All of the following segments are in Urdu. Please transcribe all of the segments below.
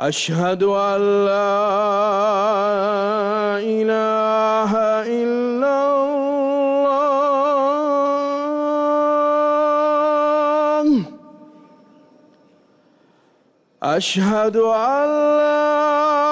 أشهد أن لا إله إلا الله. أشهد أن لا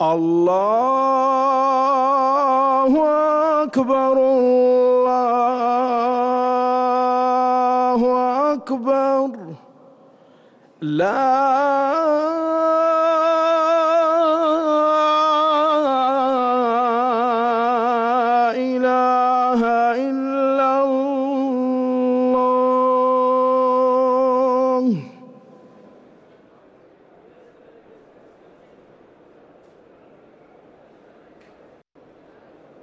اللہ اکبر اللہ اکبر لا